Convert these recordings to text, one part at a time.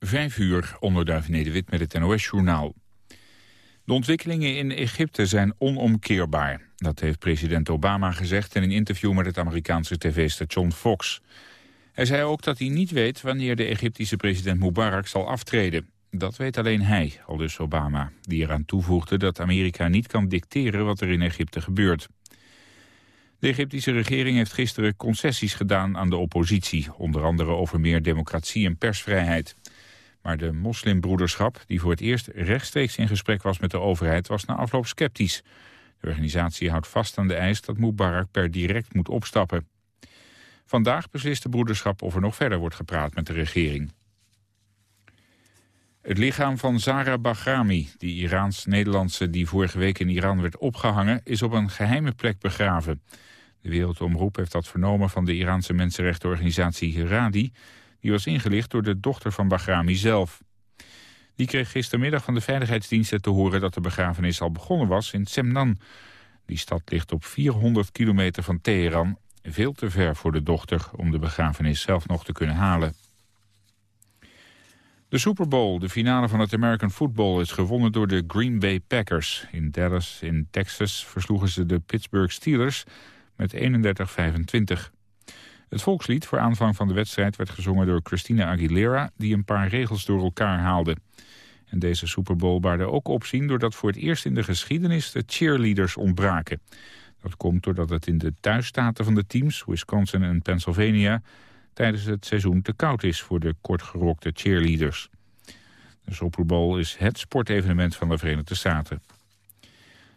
Vijf uur, onderduif Nederwit met het NOS-journaal. De ontwikkelingen in Egypte zijn onomkeerbaar. Dat heeft president Obama gezegd in een interview met het Amerikaanse tv-station Fox. Hij zei ook dat hij niet weet wanneer de Egyptische president Mubarak zal aftreden. Dat weet alleen hij, aldus Obama, die eraan toevoegde dat Amerika niet kan dicteren wat er in Egypte gebeurt. De Egyptische regering heeft gisteren concessies gedaan aan de oppositie, onder andere over meer democratie en persvrijheid. Maar de moslimbroederschap, die voor het eerst rechtstreeks in gesprek was met de overheid, was na afloop sceptisch. De organisatie houdt vast aan de eis dat Mubarak per direct moet opstappen. Vandaag beslist de broederschap of er nog verder wordt gepraat met de regering. Het lichaam van Zara Bahrami, die Iraans-Nederlandse die vorige week in Iran werd opgehangen, is op een geheime plek begraven. De Wereldomroep heeft dat vernomen van de Iraanse mensenrechtenorganisatie Heradi, die was ingelicht door de dochter van Bahrami zelf. Die kreeg gistermiddag van de veiligheidsdiensten te horen dat de begrafenis al begonnen was in Semnan. Die stad ligt op 400 kilometer van Teheran, veel te ver voor de dochter om de begrafenis zelf nog te kunnen halen. De Super Bowl, de finale van het American Football, is gewonnen door de Green Bay Packers. In Dallas in Texas versloegen ze de Pittsburgh Steelers met 31-25. Het volkslied voor aanvang van de wedstrijd werd gezongen door Christina Aguilera... die een paar regels door elkaar haalde. En deze Super Bowl baarde ook opzien doordat voor het eerst in de geschiedenis de cheerleaders ontbraken. Dat komt doordat het in de thuisstaten van de teams, Wisconsin en Pennsylvania... tijdens het seizoen te koud is voor de kortgerokte cheerleaders. De Super Bowl is het sportevenement van de Verenigde Staten.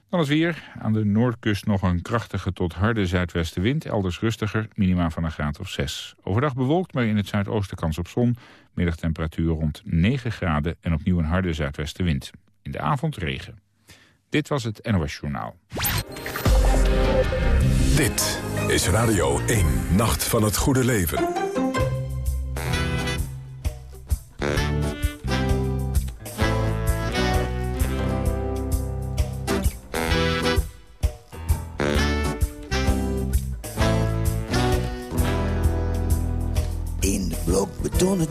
Dan is weer. Aan de noordkust nog een krachtige tot harde zuidwestenwind. Elders rustiger, minima van een graad of 6. Overdag bewolkt, maar in het zuidoosten kans op zon. Middagtemperatuur rond 9 graden en opnieuw een harde zuidwestenwind. In de avond regen. Dit was het NOS Journaal. Dit is Radio 1, Nacht van het Goede Leven.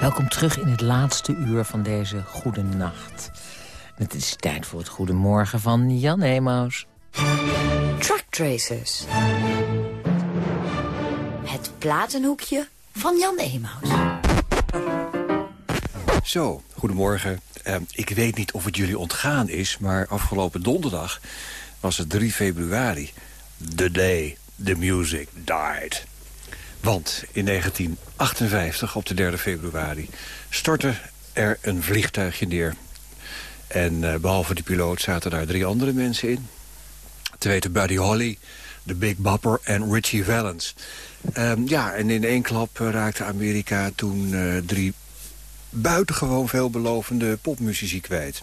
Welkom terug in het laatste uur van deze goede nacht. Het is tijd voor het goedemorgen van Jan Emaus. Truck Tracers. Het platenhoekje van Jan Emaus. Zo, goedemorgen. Uh, ik weet niet of het jullie ontgaan is, maar afgelopen donderdag was het 3 februari. The day the music died. Want in 1958, op de 3 februari, stortte er een vliegtuigje neer. En uh, behalve de piloot zaten daar drie andere mensen in. Te weten Buddy Holly, de Big Bopper en Richie Valens. Um, ja, en in één klap uh, raakte Amerika toen uh, drie buitengewoon veelbelovende popmuziek kwijt.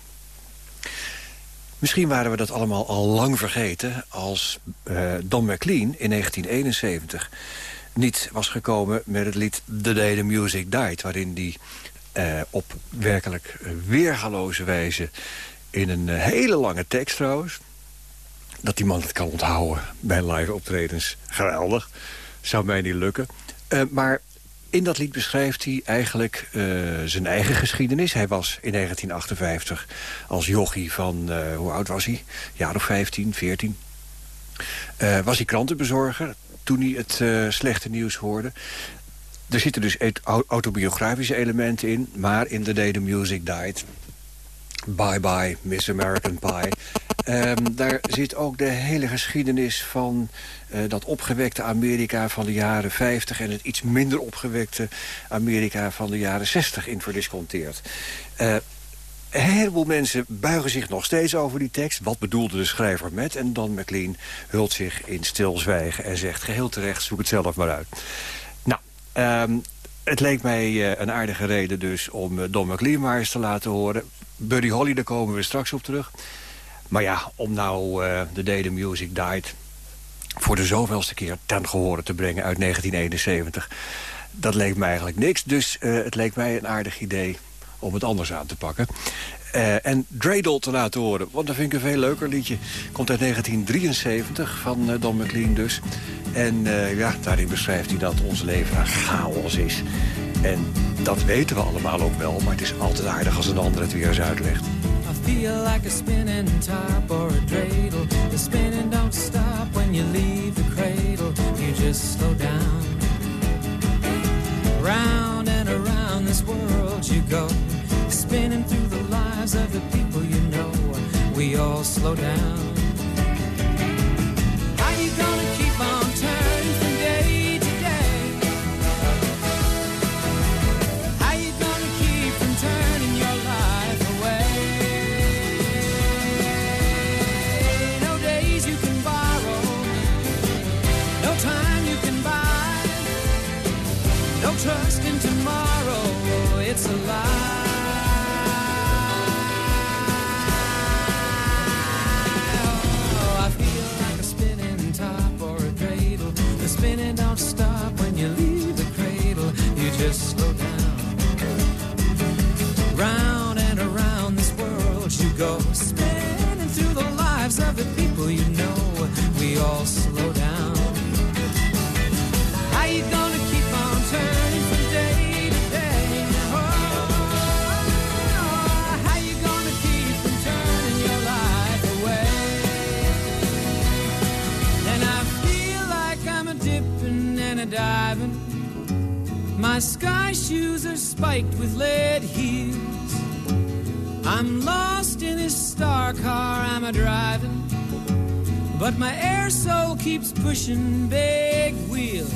Misschien waren we dat allemaal al lang vergeten... als uh, Don McLean in 1971 niet was gekomen met het lied The Day the Music Died... waarin hij uh, op werkelijk weergaloze wijze... in een uh, hele lange tekst trouwens... dat die man het kan onthouden bij live optredens. Geweldig. Zou mij niet lukken. maar in dat lied beschrijft hij eigenlijk uh, zijn eigen geschiedenis. Hij was in 1958 als jochie van, uh, hoe oud was hij? Jaar of 15, 14. Uh, was hij krantenbezorger. toen hij het slechte nieuws hoorde. Er zitten dus autobiografische elementen in... maar in The Day the Music Died... Bye Bye, Miss American Pie... Um, daar zit ook de hele geschiedenis van dat opgewekte Amerika van de jaren 50... en het iets minder opgewekte Amerika van de jaren 60 in verdisconteerd. Uh, een heleboel mensen buigen zich nog steeds over die tekst. Wat bedoelde de schrijver met? En Don McLean hult zich in stilzwijgen en zegt... geheel terecht, zoek het zelf maar uit. Nou, um, het leek mij uh, een aardige reden dus om Don McLean maar eens te laten horen. Buddy Holly, daar komen we straks op terug. Maar ja, om nou uh, The Day the Music Died... voor de zoveelste keer ten gehore te brengen uit 1971... dat leek mij eigenlijk niks. Dus het leek mij een aardig idee om het anders aan te pakken. Uh, en Dreidel te laten horen, want dat vind ik een veel leuker liedje. Komt uit 1973 van uh, Don McLean dus. En ja, daarin beschrijft hij dat ons leven een chaos is. En dat weten we allemaal ook wel, maar het is altijd aardig als een ander het weer eens uitlegt. I feel like a spinning top or a dreidel. Spinning don't stop you leave the cradle. You just slow down. Round and around this world you go. spinning through the lives of the people you know. We all slow down. Just slow down. Round and around this world you go, spinning through the lives of the people you know. We all slow down. How you gonna keep on turning from day to day? Oh, how you gonna keep turning your life away? And I feel like I'm a dipping and a diving. My sky shoes are spiked with lead heels. I'm lost in this star car I'm a driving. But my air soul keeps pushing big wheels.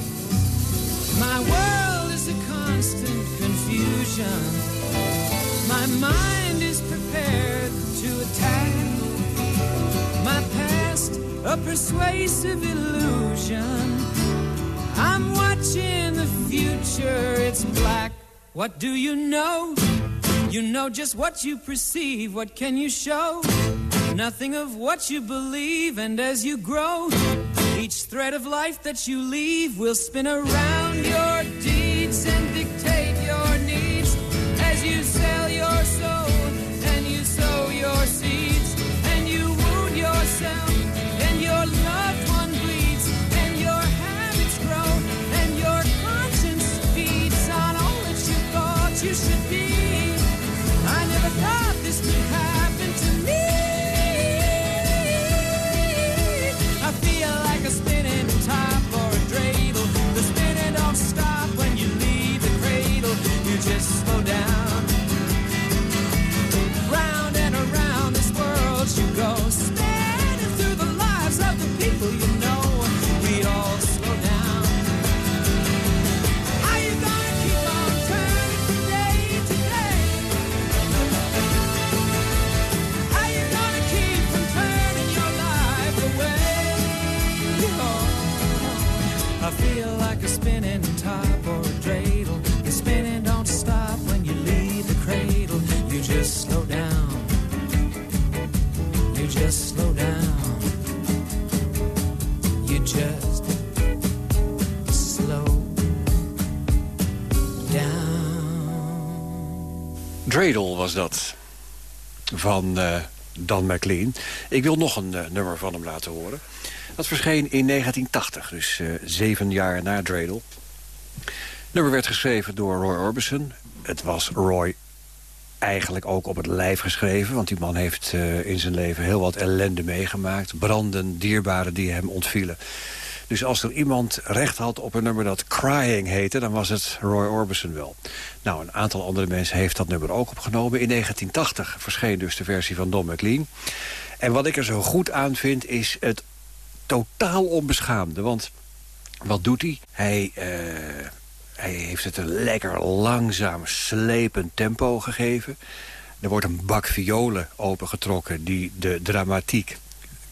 My world is a constant confusion. My mind is prepared to attack. My past, a persuasive illusion. I'm watching the future, it's black. What do you know? You know just what you perceive. What can you show? Nothing of what you believe. And as you grow, each thread of life that you leave will spin around your deeds Dreidel was dat. Van uh, Dan McLean. Ik wil nog een uh, nummer van hem laten horen. Dat verscheen in 1980, dus uh, zeven jaar na Dreidel. Het nummer werd geschreven door Roy Orbison. Het was Roy eigenlijk ook op het lijf geschreven. Want die man heeft in zijn leven heel wat ellende meegemaakt. Branden, dierbaren die hem ontvielen. Dus als er iemand recht had op een nummer dat Crying heette... dan was het Roy Orbison wel. Nou, een aantal andere mensen heeft dat nummer ook opgenomen. In 1980 verscheen dus de versie van Don McLean. En wat ik er zo goed aan vind is het totaal onbeschaamde. Want wat doet hij? Hij, uh, hij heeft het een lekker langzaam, slepend tempo gegeven. Er wordt een bak violen opengetrokken die de dramatiek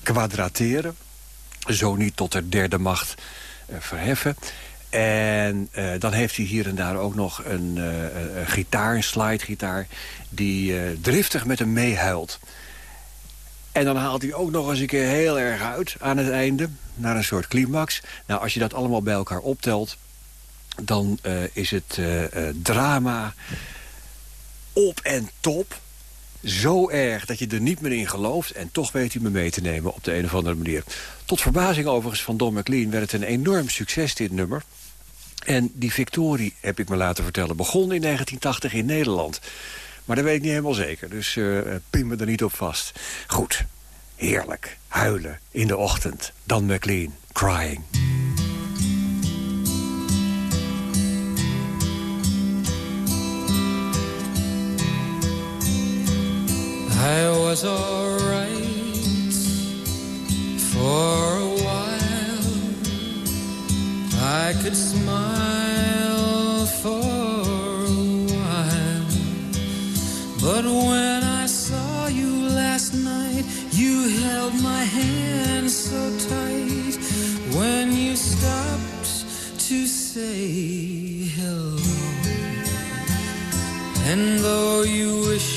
kwadrateren. Zo niet tot de derde macht uh, verheffen. En uh, dan heeft hij hier en daar ook nog een, uh, een gitaar, een slidegitaar... die driftig met hem meehuilt. En dan haalt hij ook nog eens een keer heel erg uit aan het einde. Naar een soort climax. Nou, als je dat allemaal bij elkaar optelt... dan is het drama op en top. Zo erg dat je er niet meer in gelooft. En toch weet hij me mee te nemen op de een of andere manier. Tot verbazing overigens van Don McLean werd het een enorm succes, dit nummer. En die victorie, heb ik me laten vertellen, begon in 1980 in Nederland. Maar dat weet ik niet helemaal zeker, dus uh, pin me er niet op vast. Goed, heerlijk, huilen in de ochtend. Dan McLean, crying. I was alright for a while. I could smile for a while. But when I saw you last night, you held my hand so tight. When you stopped to say hello, and though you wished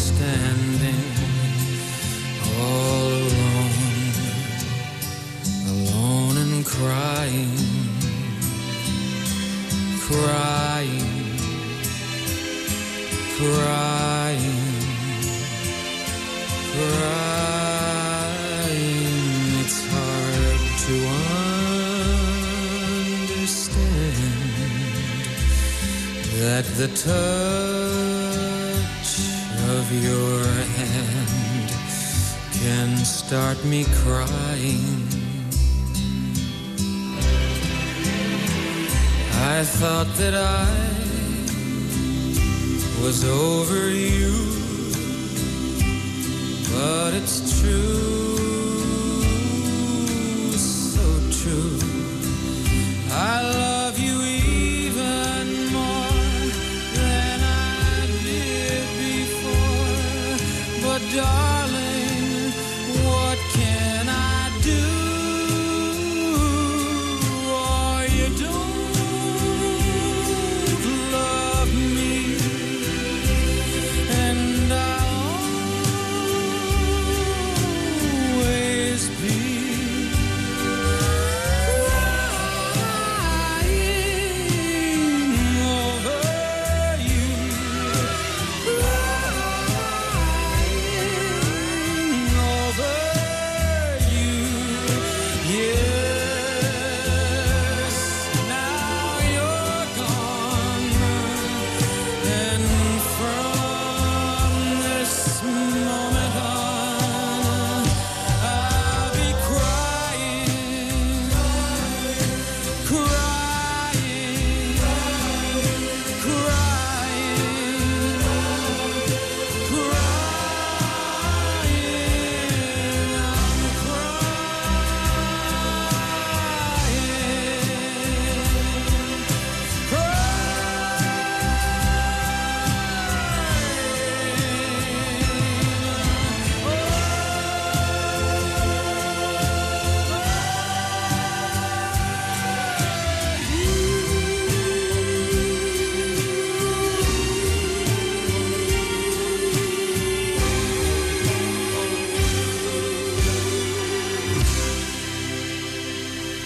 that the touch of your hand can start me crying. I thought that I was over you, but it's true,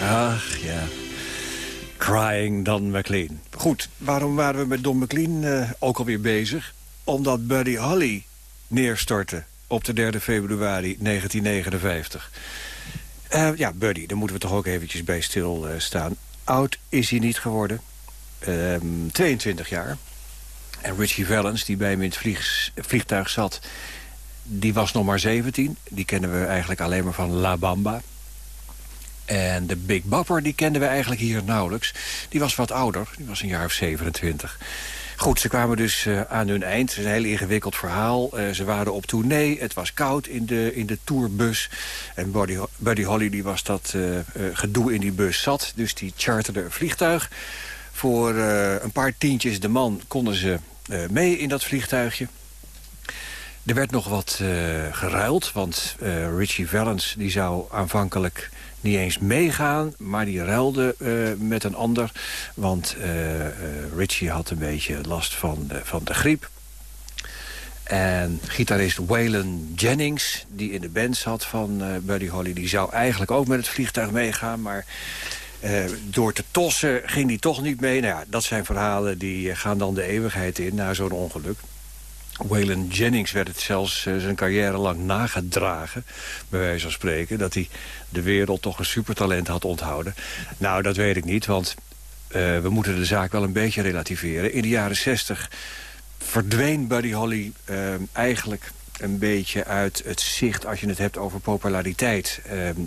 Ach ja. Crying Don McLean. Goed, waarom waren we met Don McLean uh, ook alweer bezig? Omdat Buddy Holly neerstortte op de 3 februari 1959. Uh, ja, Buddy, daar moeten we toch ook eventjes bij stilstaan. Uh, Oud is hij niet geworden. 22 ehm, jaar. En Richie Valens, die bij hem in het vliegtuig zat... die was nog maar 17. Die kennen we eigenlijk alleen maar van La Bamba. En de Big Bopper, die kenden we eigenlijk hier nauwelijks. Die was wat ouder, die was een jaar of 27. Goed, ze kwamen dus uh, aan hun eind. Het is een heel ingewikkeld verhaal. Uh, ze waren op tournee, het was koud in de, in de tourbus. En Buddy, Buddy Holly die was dat uh, gedoe in die bus zat. Dus die charterde een vliegtuig. Voor een paar tientjes de man konden ze mee in dat vliegtuigje. Er werd nog wat geruild, want Richie Valens die zou aanvankelijk niet eens meegaan, maar die ruilde uh, met een ander. Want uh, uh, Richie had een beetje last van de, van de griep. En gitarist Waylon Jennings, die in de band zat van Buddy Holly... die zou eigenlijk ook met het vliegtuig meegaan, maar... door te tossen ging die toch niet mee. Nou ja, dat zijn verhalen die gaan dan de eeuwigheid in na zo'n ongeluk. Waylon Jennings werd het zelfs uh, zijn carrière lang nagedragen, bij wijze van spreken, dat hij de wereld toch een supertalent had onthouden. Nou, dat weet ik niet, want uh, we moeten de zaak wel een beetje relativeren. In de jaren zestig verdween Buddy Holly uh, eigenlijk een beetje uit het zicht als je het hebt over populariteit.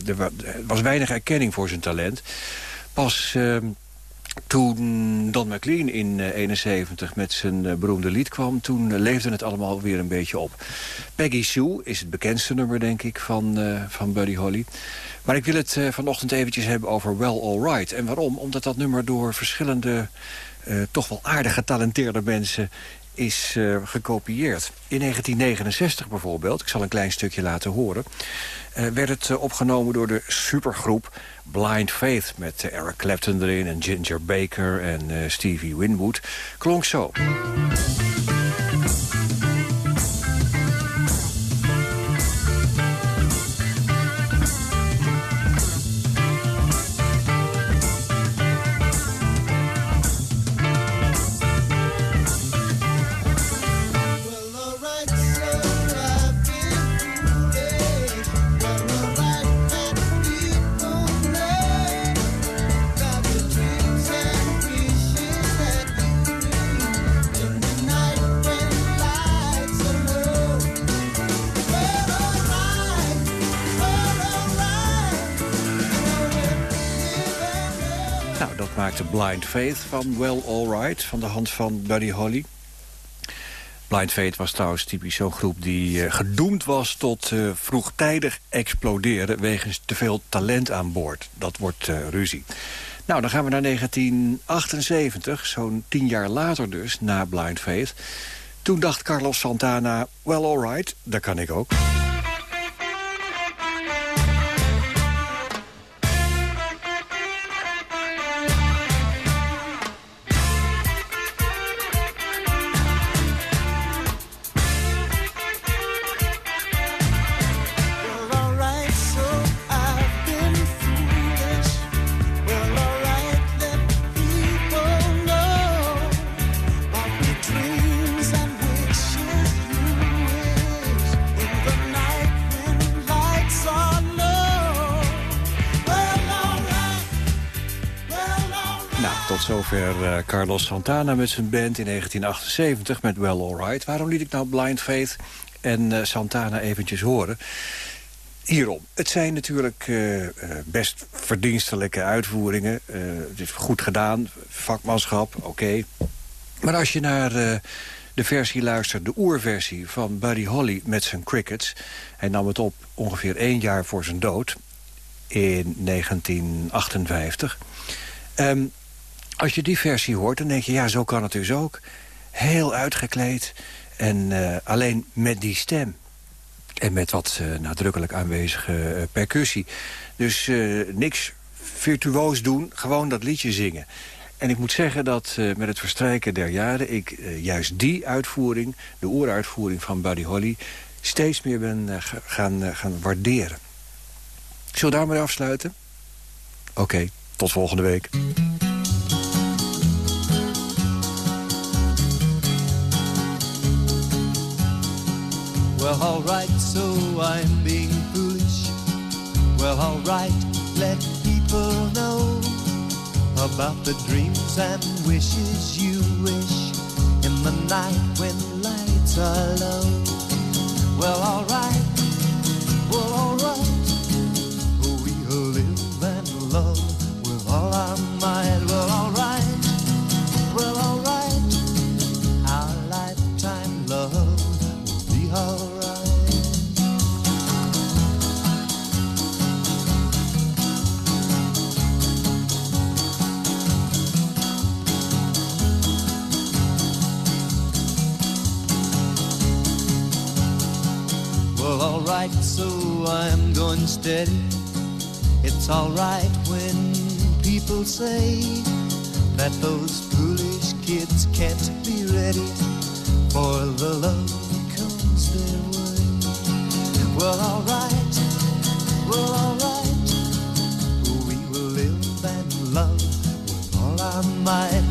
er was weinig erkenning voor zijn talent. Pas toen Don McLean in 71 met zijn uh, beroemde lied kwam... toen uh, leefde het allemaal weer een beetje op. Peggy Sue is het bekendste nummer, denk ik, van, van Buddy Holly. Maar ik wil het vanochtend eventjes hebben over Well Alright. En waarom? Omdat dat nummer door verschillende... toch wel aardig getalenteerde mensen is uh, gekopieerd. In 1969 bijvoorbeeld, ik zal een klein stukje laten horen... Uh, werd het uh, opgenomen door de supergroep Blind Faith... met Eric Clapton erin en Ginger Baker en Stevie Winwood. Klonk zo. Faith van Well Alright... van de hand van Buddy Holly. Blind Faith was trouwens typisch zo'n groep die uh, gedoemd was tot uh, vroegtijdig exploderen... wegens te veel talent aan boord. Dat wordt uh, ruzie. Nou, dan gaan we naar 1978, zo'n tien jaar later dus, na Blind Faith. Toen dacht Carlos Santana, well alright, dat kan ik ook. Zover uh, Carlos Santana met zijn band in 1978 met Well Alright. Waarom liet ik nou Blind Faith en uh, Santana eventjes horen? Hierom. Het zijn natuurlijk uh, best verdienstelijke uitvoeringen. het is goed gedaan, vakmanschap, oké. Maar als je naar de versie luistert, de oerversie van Buddy Holly met zijn crickets... hij nam het op ongeveer één jaar voor zijn dood in 1958... Um, als je die versie hoort, dan denk je, ja, zo kan het dus ook. Heel uitgekleed en uh, alleen met die stem. En met wat uh, nadrukkelijk aanwezige uh, percussie. Dus niks virtuoos doen, gewoon dat liedje zingen. En ik moet zeggen dat met het verstrijken der jaren... ik juist die uitvoering, de oeruitvoering van Buddy Holly... steeds meer ben gaan, gaan waarderen. Zullen we daarmee afsluiten? Oké, tot volgende week. Well, alright, so I'm being foolish. Well, alright, let people know about the dreams and wishes you wish in the night when lights are low. Well, alright, well, alright, oh, we'll live and love with all our might. Well, alright, alright. Well, alright, so I'm going steady. It's alright when people say that those foolish kids can't be ready for the love Well, alright, well, alright, we will live and love with all our might.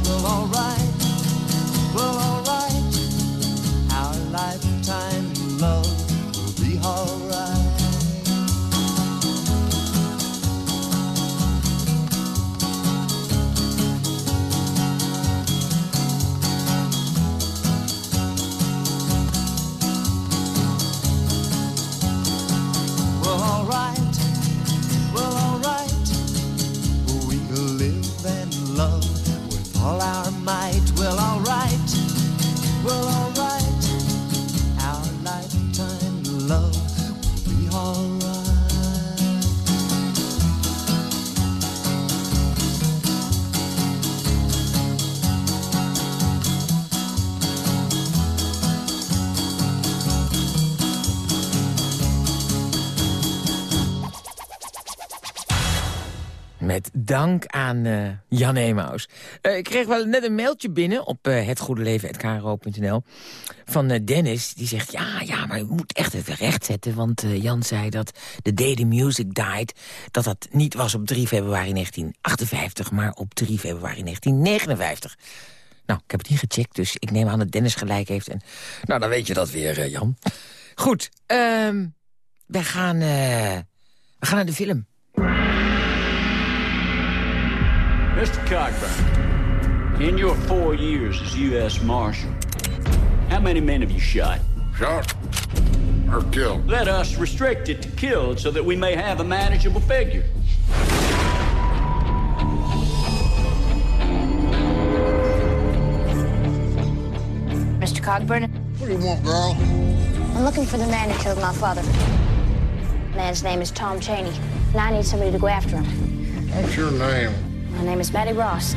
Dank aan eh, Jan Emaus. Eh, ik kreeg wel net een mailtje binnen op uh, hetgoedeleven.kro.nl van eh, Dennis. Die zegt, ja, ja, maar je moet echt het recht zetten. Want eh, Jan zei dat The Day the Music Died... dat dat niet was op 3 februari 1958, maar op 3 februari 1959. Nou, ik heb het niet gecheckt, dus ik neem aan dat Dennis gelijk heeft. En, nou, dan weet je dat weer, eh, Jan. Goed, ehm wij gaan, eh, we gaan naar de film. Mr. Cockburn, in your four years as U.S. Marshal, how many men have you shot? Shot or killed? Let us restrict it to killed so that we may have a manageable figure. Mr. Cogburn, What do you want, girl? I'm looking for the man who killed my father. The man's name is Tom Cheney, and I need somebody to go after him. What's your name? My name is Maddie Ross.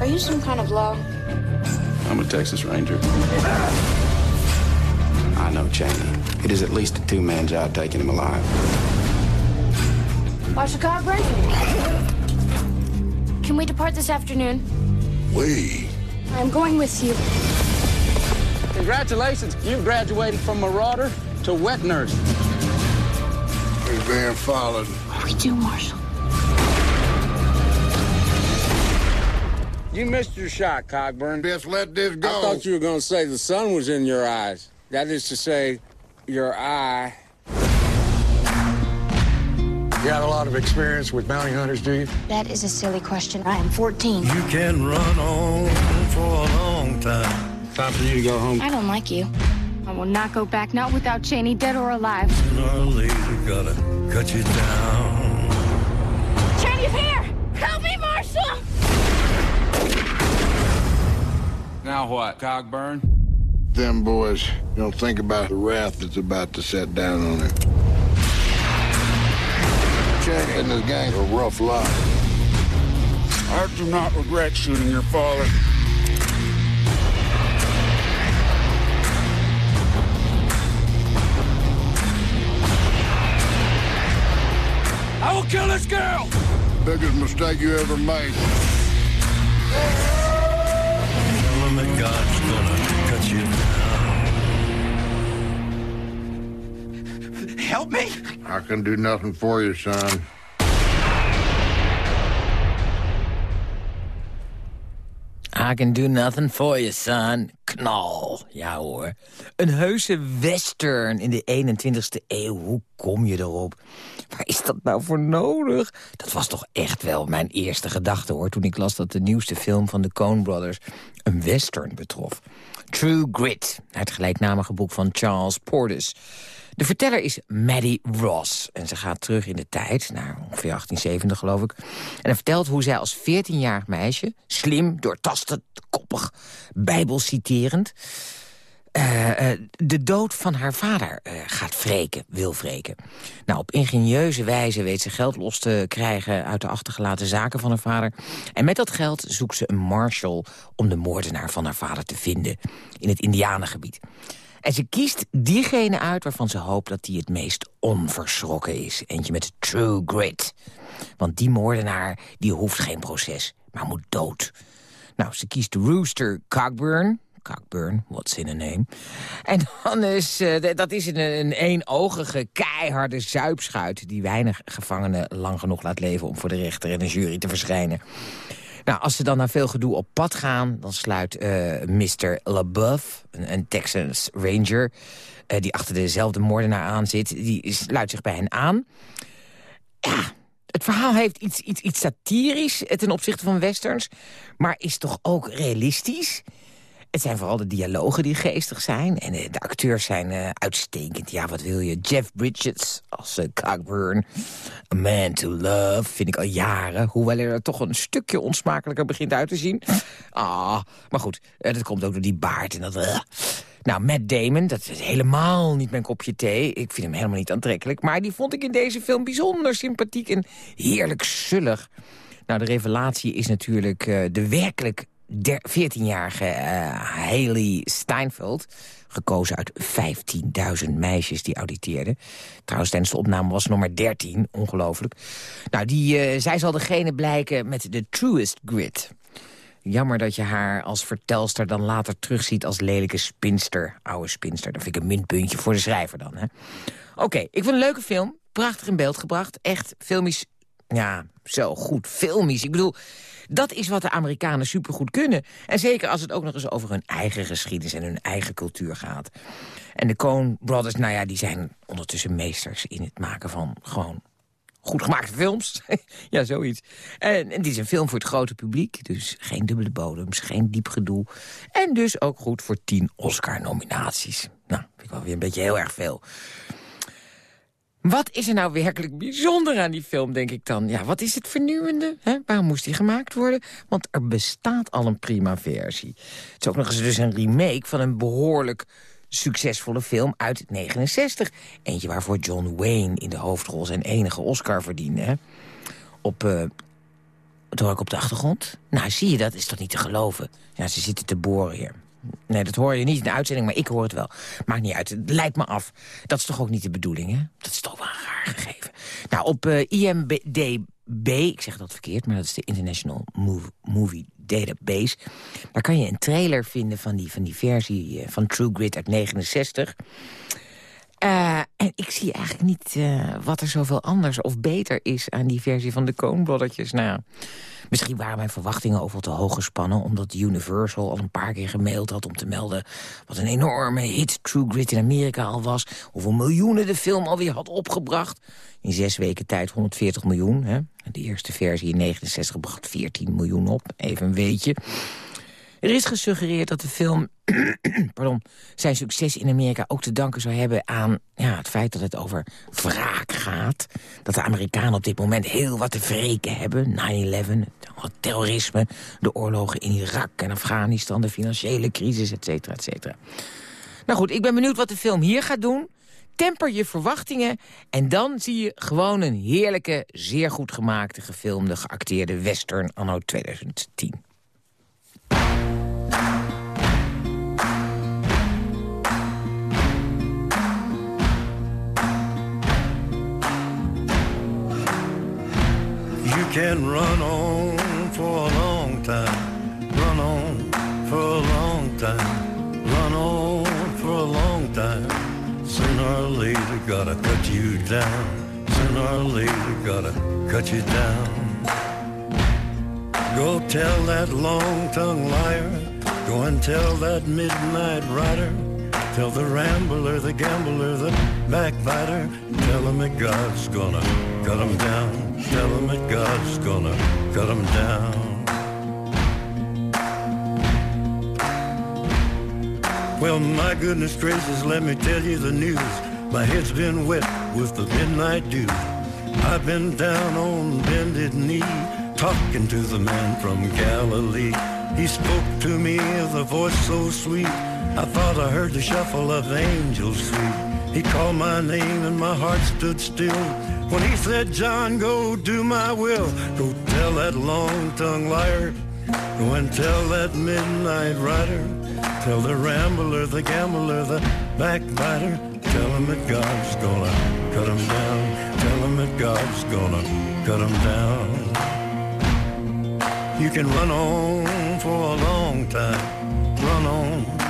Are you some kind of law? I'm a Texas Ranger. I know Cheney. It is at least a two-man job taking him alive. Marshal Cogburn? Can we depart this afternoon? We. I'm going with you. Congratulations, you've graduated from marauder to wet nurse. He's being followed. What do we do, Marshal? You missed your shot, Cogburn. Just let this go. I thought you were going to say the sun was in your eyes. That is to say, your eye. You have a lot of experience with bounty hunters, do you? That is a silly question. I am 14. You can run on for a long time. Time for you to go home. I don't like you. I will not go back, not without Cheney, dead or alive. Our laser gotta cut you down. Cheney's here! Help me, Marshal! Now what, Cogburn? Them boys don't think about the wrath that's about to set down on him. Cheney and his gang are rough lot. I do not regret shooting your father. Will kill this girl! Biggest mistake you ever made. Tell them that God's gonna cut you down. Help me! I can do nothing for you, son. I can do nothing for you, son. Knal. Ja hoor. Een heuse western in de 21ste eeuw. Hoe kom je erop? Waar is dat nou voor nodig? Dat was toch echt wel mijn eerste gedachte, hoor... toen ik las dat de nieuwste film van de Coen Brothers een western betrof. True Grit, het gelijknamige boek van Charles Portis. De verteller is Maddie Ross. En ze gaat terug in de tijd, naar ongeveer 1870 geloof ik. En vertelt hoe zij als 14-jarig meisje... slim, doortastend, koppig, bijbelciterend... Uh, uh, de dood van haar vader uh, gaat wreken, wil wreken. Nou, op ingenieuze wijze weet ze geld los te krijgen... uit de achtergelaten zaken van haar vader. En met dat geld zoekt ze een marshal... om de moordenaar van haar vader te vinden in het indianengebied. En ze kiest diegene uit waarvan ze hoopt dat die het meest onverschrokken is. Eentje met true grit. Want die moordenaar die hoeft geen proces, maar moet dood. Nou, ze kiest Rooster Cockburn. Cockburn, what's in a name. En dan is, uh, dat is een, een eenogige, keiharde zuipschuit... die weinig gevangenen lang genoeg laat leven... om voor de rechter en de jury te verschijnen. Nou, als ze dan na veel gedoe op pad gaan... dan sluit uh, Mr. LaBeouf, een, Texas Ranger... Uh, die achter dezelfde moordenaar aan zit... die sluit zich bij hen aan. Ja, het verhaal heeft iets, iets, iets satirisch ten opzichte van westerns... maar is toch ook realistisch... Het zijn vooral de dialogen die geestig zijn. En uh, de acteurs zijn uh, uitstekend. Ja, wat wil je? Jeff Bridges als uh, Cockburn. A Man to Love vind ik al jaren. Hoewel hij er toch een stukje onsmakelijker begint uit te zien. Ah, maar goed, dat komt ook door die baard en dat... Nou, Matt Damon, dat is helemaal niet mijn kopje thee. Ik vind hem helemaal niet aantrekkelijk. Maar die vond ik in deze film bijzonder sympathiek en heerlijk zullig. Nou, de revelatie is natuurlijk de werkelijk 14-jarige uh, Haley Steinfeld. Gekozen uit 15.000 meisjes die auditeerden. Trouwens, tijdens de opname was nummer 13. Ongelooflijk. Nou, die, uh, zij zal degene blijken met de truest grit. Jammer dat je haar als vertelster dan later terugziet als lelijke spinster. Oude spinster. Dat vind ik een minpuntje voor de schrijver dan. Oké, ik vond een leuke film. Prachtig in beeld gebracht. Echt filmisch. Ja, zo goed. Filmisch. Ik bedoel, dat is wat de Amerikanen supergoed kunnen. En zeker als het ook nog eens over hun eigen geschiedenis en hun eigen cultuur gaat. En de Coen Brothers, nou ja, die zijn ondertussen meesters in het maken van gewoon goed gemaakte films. ja, zoiets. En, en het is een film voor het grote publiek. Dus geen dubbele bodems, geen diep gedoe. En dus ook goed voor tien Oscar-nominaties. Nou, vind ik wel weer een beetje heel erg veel. Wat is er nou werkelijk bijzonder aan die film, denk ik dan? Ja, wat is het vernieuwende? Hè? Waarom moest die gemaakt worden? Want er bestaat al een prima versie. Het is ook nog eens dus een remake van een behoorlijk succesvolle film uit 69. Eentje waarvoor John Wayne in de hoofdrol zijn enige Oscar verdiende. Hè? Op, uh, wat hoor ik op de achtergrond? Nou, zie je, dat is toch niet te geloven? Ja, ze zitten te boren hier. Nee, dat hoor je niet in de uitzending, maar ik hoor het wel. Maakt niet uit, het lijkt me af. Dat is toch ook niet de bedoeling, hè? Dat is toch wel een raar gegeven. Nou, op uh, IMDb, ik zeg dat verkeerd... maar dat is de International Movie Database... daar kan je een trailer vinden van die, van die versie van True Grit uit 69... Uh, en ik zie eigenlijk niet uh, wat er zoveel anders of beter is... aan die versie van de Brothers. Nou, misschien waren mijn verwachtingen overal te hoog gespannen... omdat Universal al een paar keer gemaild had om te melden... wat een enorme hit True Grit in Amerika al was. Hoeveel miljoenen de film alweer had opgebracht. In zes weken tijd 140 miljoen. Hè? De eerste versie in 69 bracht 14 miljoen op. Even een weetje. Er is gesuggereerd dat de film pardon, zijn succes in Amerika ook te danken zou hebben aan ja, het feit dat het over wraak gaat. Dat de Amerikanen op dit moment heel wat te wreken hebben. 9-11, het terrorisme, de oorlogen in Irak en Afghanistan... de financiële crisis, et cetera, et cetera. Nou goed, ik ben benieuwd wat de film hier gaat doen. Temper je verwachtingen en dan zie je gewoon een heerlijke, zeer goed gemaakte, gefilmde, geacteerde western anno 2010. You can run on for a long time, run on for a long time, run on for a long time. Sooner or later, gotta cut you down. Sooner or later, gotta cut you down. Go tell that long-tongued liar. Go and tell that midnight rider. Tell the rambler, the gambler, the backbiter. Tell him that God's gonna cut him down. Tell him that God's gonna cut him down. Well, my goodness gracious, let me tell you the news. My head's been wet with the midnight dew. I've been down on bended knee, talking to the man from Galilee. He spoke to me with a voice so sweet. I thought I heard the shuffle of angels sweet. He called my name and my heart stood still. When he said, John, go do my will. Go tell that long-tongued liar. Go and tell that midnight rider. Tell the rambler, the gambler, the backbiter. Tell him that God's gonna cut him down. Tell him that God's gonna cut him down. You can run on for a long time. Run on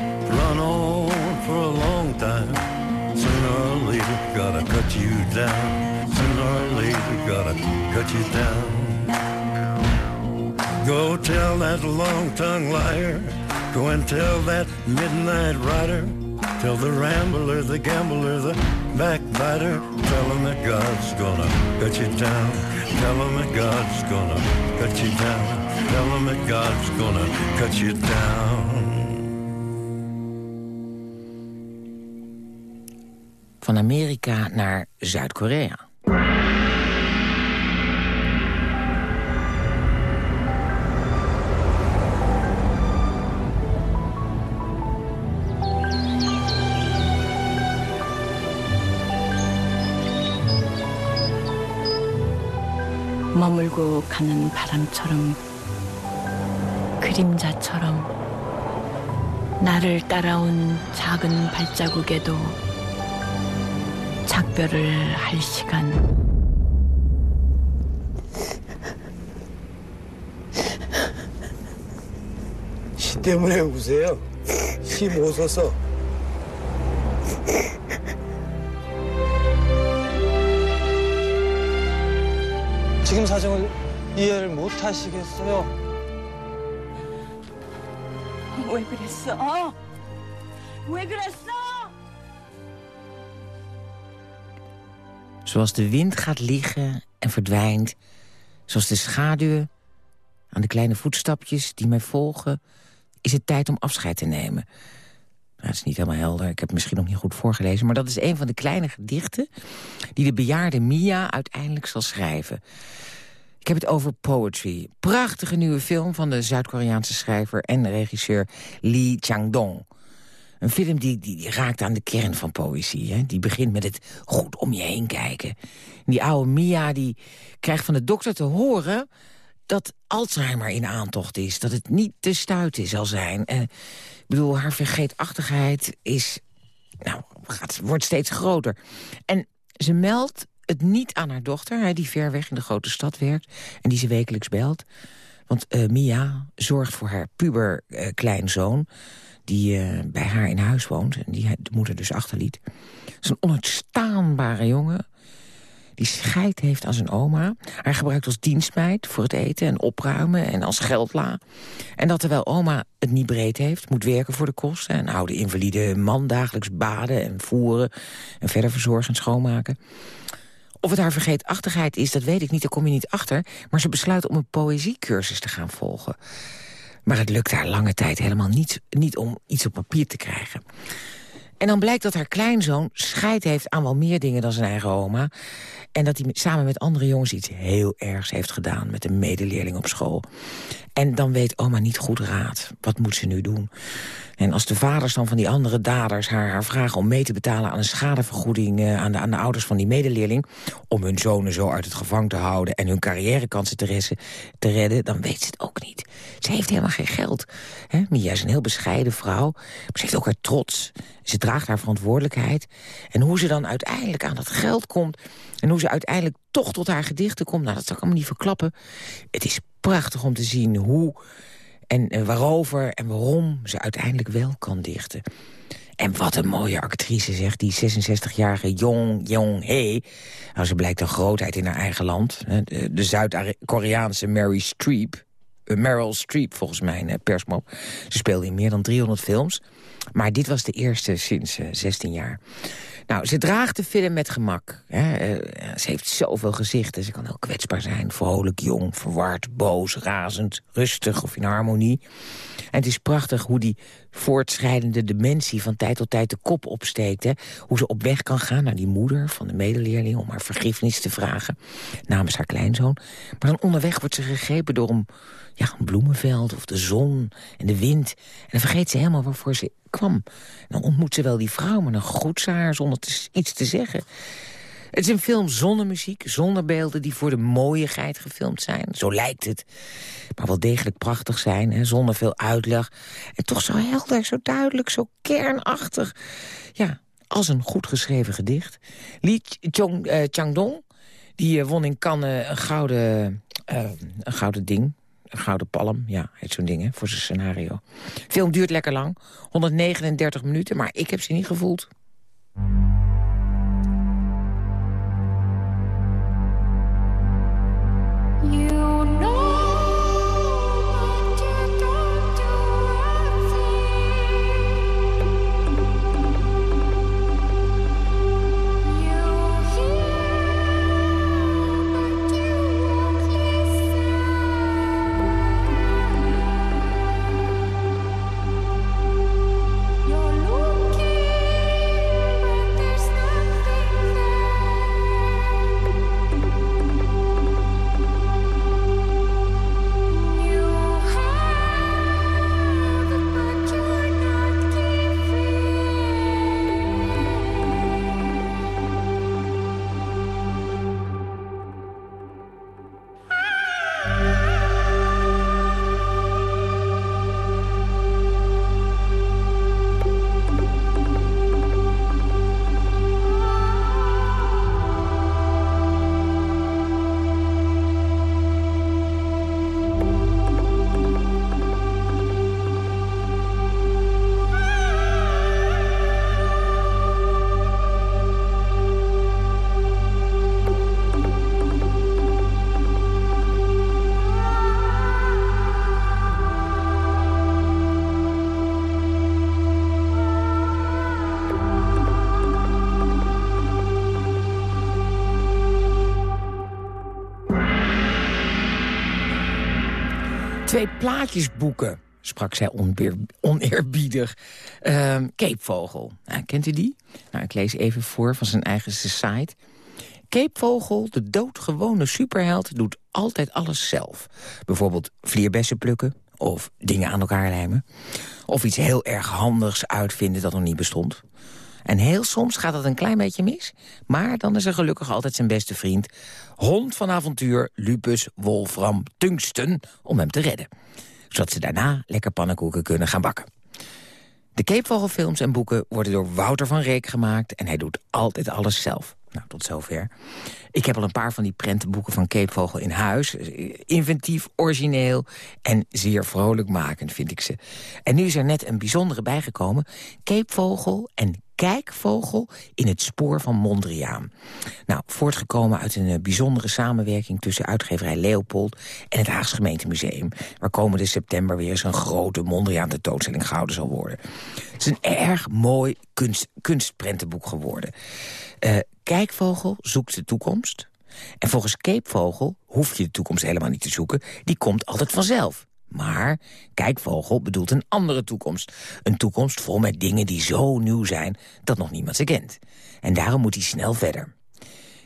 run on for a long time. Sooner or later, gotta cut you down. Sooner or later, gotta cut you down. Go tell that long-tongued liar. Go and tell that midnight rider. Tell the rambler, the gambler, the backbiter. Tell him that God's gonna cut you down. Tell him that God's gonna cut you down. Tell him that God's gonna cut you down. Van Amerika naar Zuid-Korea. 머물고 가는 바람처럼 그림자처럼 나를 따라온 작은 발자국에도 작별을 할 시간 시 때문에 우세요. 시못 써서. 지금 사정을 이해를 못 하시겠어요? 왜 그랬어? 왜 그랬어? Zoals de wind gaat liggen en verdwijnt. Zoals de schaduwen aan de kleine voetstapjes die mij volgen... is het tijd om afscheid te nemen. Nou, dat is niet helemaal helder, ik heb het misschien nog niet goed voorgelezen... maar dat is een van de kleine gedichten... die de bejaarde Mia uiteindelijk zal schrijven. Ik heb het over Poetry. Prachtige nieuwe film van de Zuid-Koreaanse schrijver en regisseur Lee Chang-dong. Een film die, die, die, raakt aan de kern van poëzie. Hè? Die begint met het goed om je heen kijken. Die oude Mia die krijgt van de dokter te horen dat Alzheimer in aantocht is. Dat het niet te stuiten zal zijn. En, ik bedoel, haar vergeetachtigheid is, nou, gaat, wordt steeds groter. En ze meldt het niet aan haar dochter, die ver weg in de grote stad werkt... en die ze wekelijks belt. Want uh, Mia zorgt voor haar puber uh. Die uh, bij haar in huis woont en die de moeder dus achterliet. Het is een onuitstaanbare jongen die scheid heeft aan zijn oma. Hij gebruikt als dienstmeid voor het eten en opruimen en als geldla. En dat terwijl oma het niet breed heeft, moet werken voor de kosten... en oude invalide man dagelijks baden en voeren... en verder verzorgen en schoonmaken. Of het haar vergeetachtigheid is, dat weet ik niet, daar kom je niet achter. Maar ze besluit om een poëziecursus te gaan volgen. Maar het lukt haar lange tijd helemaal niet, niet om iets op papier te krijgen. En dan blijkt dat haar kleinzoon scheid heeft aan wel meer dingen dan zijn eigen oma. En dat hij samen met andere jongens iets heel ergs heeft gedaan... met een medeleerling op school. En dan weet oma niet goed raad. Wat moet ze nu doen? En als de vaders dan van die andere daders haar, haar vragen om mee te betalen... aan een schadevergoeding eh, aan, de, aan de ouders van die medeleerling... om hun zonen zo uit het gevangen te houden... en hun carrièrekansen te, te redden, dan weet ze het ook niet. Ze heeft helemaal geen geld. Mia is een heel bescheiden vrouw, maar ze heeft ook haar trots. Ze draagt haar verantwoordelijkheid. En hoe ze dan uiteindelijk aan dat geld komt... en hoe ze uiteindelijk toch tot haar gedichten komt... nou, dat zal ik allemaal niet verklappen. Het is prachtig om te zien hoe en eh, waarover en waarom ze uiteindelijk wel kan dichten. En wat een mooie actrice, zegt die 66-jarige Jong Jong Hee. Nou, ze blijkt een grootheid in haar eigen land. De, Zuid-Koreaanse Mary Streep. eh, Meryl Streep, volgens mij, persmop. Ze speelde in meer dan 300 films. Maar dit was de eerste sinds eh, 16 jaar. Nou, ze draagt de film met gemak. Hè. Eh, ze heeft zoveel gezichten. Ze kan heel kwetsbaar zijn. Vrolijk, jong, verward, boos, razend, rustig of in harmonie. En het is prachtig hoe die voortschrijdende dementie van tijd tot tijd de kop opsteekt. Hè. Hoe ze op weg kan gaan naar die moeder van de medeleerling... om haar vergiffenis te vragen namens haar kleinzoon. Maar dan onderweg wordt ze gegrepen door een, ja, een bloemenveld of de zon en de wind. En dan vergeet ze helemaal waarvoor ze kwam. Dan ontmoet ze wel die vrouw, maar dan groet ze haar zonder iets te zeggen. Het is een film zonder muziek, zonder beelden die voor de mooiigheid gefilmd zijn. Zo lijkt het. Maar wel degelijk prachtig zijn, hè, zonder veel uitleg. En toch zo helder, zo duidelijk, zo kernachtig. Ja, als een goed geschreven gedicht. Lee Chong, eh, Changdong, die eh, won in Cannes een gouden, eh, een gouden ding. Een gouden palm, ja, heet zo'n ding, hè, voor zijn scenario. De film duurt lekker lang, 139 minuten, maar ik heb ze niet gevoeld. Twee plaatjesboeken, sprak zij oneerbiedig. Ehm Keepvogel, kent u die? Nou, ik lees even voor van zijn eigen site. Keepvogel, de doodgewone superheld, doet altijd alles zelf. Bijvoorbeeld vlierbessen plukken of dingen aan elkaar lijmen. Of iets heel erg handigs uitvinden dat nog niet bestond. En heel soms gaat dat een klein beetje mis. Maar dan is er gelukkig altijd zijn beste vriend. Hond van avontuur, Lupus Wolfram Tungsten, om hem te redden. Zodat ze daarna lekker pannenkoeken kunnen gaan bakken. De Keepvogelfilms en boeken worden door Wouter van Reek gemaakt... en hij doet altijd alles zelf. Nou, tot zover. Ik heb al een paar van die prentenboeken van Keepvogel in huis. Inventief, origineel en zeer vrolijkmakend vind ik ze. En nu is er net een bijzondere bijgekomen. Keepvogel en Kijkvogel in het spoor van Mondriaan. Nou, voortgekomen uit een eh, bijzondere samenwerking... tussen uitgeverij Leopold en het Haagse gemeentemuseum... waar komende september weer een grote Mondriaan tentoonstelling gehouden zal worden. Het is een erg mooi kunst, kunstprentenboek geworden. Eh, Kijkvogel zoekt de toekomst. En volgens Keepvogel hoef je de toekomst helemaal niet te zoeken. Die komt altijd vanzelf. Maar Kijkvogel bedoelt een andere toekomst. Een toekomst vol met dingen die zo nieuw zijn dat nog niemand ze kent. En daarom moet hij snel verder.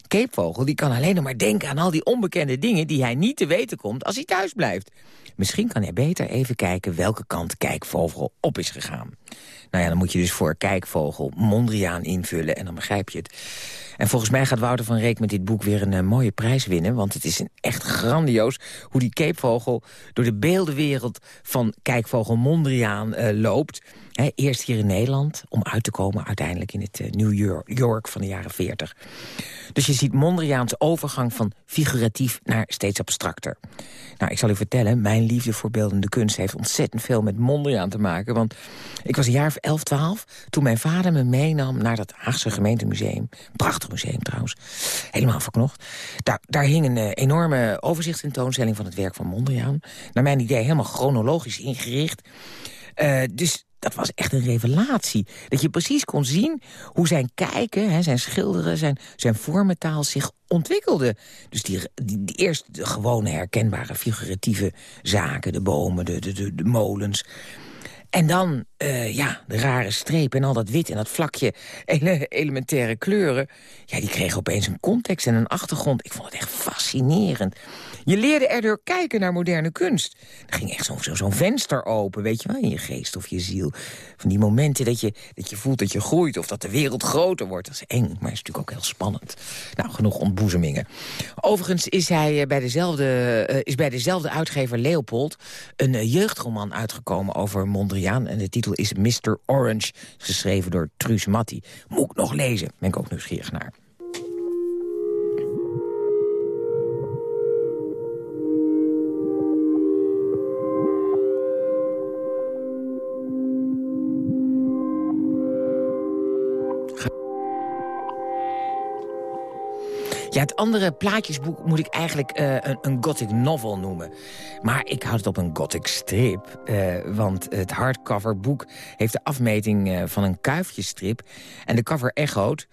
Keepvogel die kan alleen nog maar denken aan al die onbekende dingen... die hij niet te weten komt als hij thuis blijft. Misschien kan hij beter even kijken welke kant Kijkvogel op is gegaan. Nou ja, dan moet je dus voor Kijkvogel Mondriaan invullen en dan begrijp je het. En volgens mij gaat Wouter van Reek met dit boek weer een uh, mooie prijs winnen. Want het is een echt grandioos hoe die keepvogel door de beeldenwereld van Kijkvogel Mondriaan uh, loopt. Eerst hier in Nederland, om uit te komen uiteindelijk in het uh, New York van de jaren 40. Dus je ziet Mondriaans overgang van figuratief naar steeds abstracter. Nou, ik zal u vertellen, mijn liefde voor beeldende kunst... heeft ontzettend veel met Mondriaan te maken. Want ik was een jaar of 11, 12 toen mijn vader me meenam... naar dat Haagse gemeentemuseum. Prachtig museum trouwens. Helemaal verknocht. Daar, daar hing een uh, enorme overzichtstentoonstelling van het werk van Mondriaan. Naar mijn idee helemaal chronologisch ingericht. Uh, dus dat was echt een revelatie. Dat je precies kon zien hoe zijn kijken, hè, zijn schilderen, zijn, zijn vormentaal zich ontwikkelde. Dus die, die, die eerst de gewone herkenbare figuratieve zaken, de bomen, de, de, de molens... En dan, uh, ja, de rare strepen en al dat wit en dat vlakje ele elementaire kleuren... ja, die kregen opeens een context en een achtergrond. Ik vond het echt fascinerend. Je leerde erdoor kijken naar moderne kunst. Er ging echt zo'n zo, zo venster open, weet je wel, in je geest of je ziel. Van die momenten dat je, dat je voelt dat je groeit of dat de wereld groter wordt. Dat is eng, maar is natuurlijk ook heel spannend. Nou, genoeg ontboezemingen. Overigens is hij uh, bij dezelfde, uh, is bij dezelfde uitgever Leopold... een uh, jeugdroman uitgekomen over Mondriaan. En de titel is Mr. Orange, geschreven door Truus Matti. Moet ik nog lezen, ben ik ook nieuwsgierig naar. Het andere plaatjesboek moet ik eigenlijk uh, een, een, gothic novel noemen. Maar ik houd het op een gothic strip. Uh, want het hardcover boek heeft de afmeting uh, van een kuifjestrip. En de cover echoot...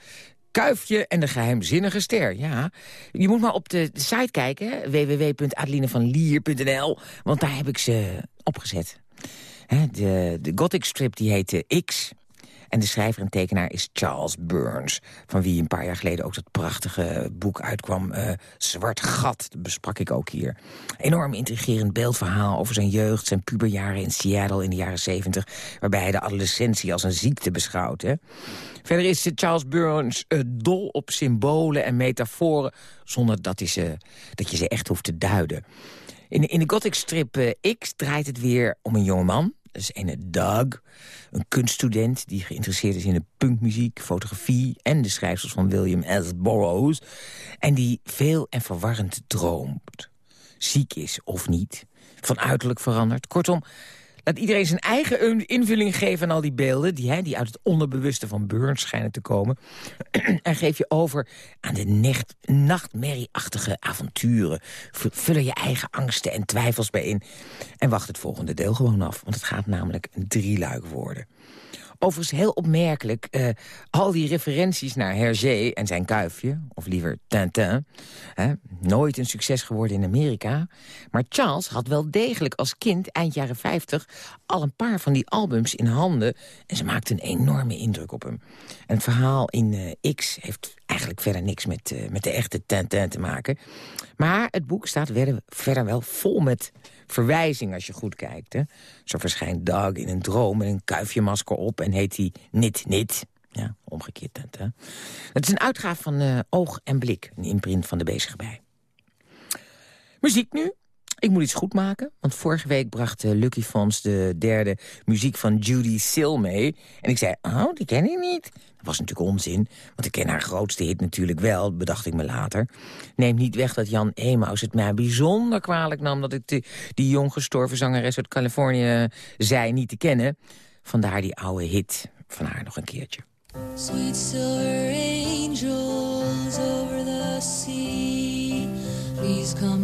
Kuifje en de geheimzinnige ster, ja. Je moet maar op de, site kijken, www.adelinevanlier.nl... want daar heb ik ze opgezet. He, de, de gothic strip die heet X... En de schrijver en tekenaar is Charles Burns... van wie een paar jaar geleden ook dat prachtige boek uitkwam... Uh, Zwart Gat, dat besprak ik ook hier. Enorm intrigerend beeldverhaal over zijn jeugd... zijn puberjaren in Seattle in de jaren 70... waarbij hij de adolescentie als een ziekte beschouwt. Hè. Verder is Charles Burns uh, dol op symbolen en metaforen... zonder dat, dat je ze echt hoeft te duiden. In, in de gothic strip uh, X draait het weer om een jongeman dat is een Doug, een kunststudent die geïnteresseerd is in de punkmuziek, fotografie en de schrijfsels van William S. Burroughs. En die veel en verwarrend droomt. Ziek is of niet, van uiterlijk veranderd. Kortom, Laat iedereen zijn eigen invulling geven aan al die beelden... die, hè, die uit het onderbewuste van Burns schijnen te komen. en geef je over aan de nacht, nachtmerrieachtige avonturen. Vul er je eigen angsten en twijfels bij in. En wacht het volgende deel gewoon af. Want het gaat namelijk een drieluik worden. Overigens heel opmerkelijk, uh, al die referenties naar Hergé en zijn kuifje... of liever Tintin, hè, nooit een succes geworden in Amerika. Maar Charles had wel degelijk als kind, eind jaren 50... al een paar van die albums in handen... en ze maakten een enorme indruk op hem. En het verhaal in uh, X heeft eigenlijk verder niks met, uh, met de echte Tintin te maken. Maar het boek staat verder wel vol met verwijzing als je goed kijkt. Hè. Zo verschijnt Doug in een droom met een kuifjemasker op... en heet hij Nit Nit. Ja, omgekeerd. Hè. Het is een uitgave van uh, Oog en Blik, een imprint van de bezige bij. Muziek nu. Ik moet iets goed maken, want vorige week bracht uh, Lucky Fons de derde muziek van Judy Sil mee. En ik zei, oh, die ken ik niet. Dat was natuurlijk onzin, want ik ken haar grootste hit natuurlijk wel, bedacht ik me later. Neemt niet weg dat Jan Emaus het mij bijzonder kwalijk nam... dat ik die jong gestorven zangeres uit Californië zei niet te kennen. Vandaar die oude hit van haar nog een keertje. Sweet silver angels over the sea Please come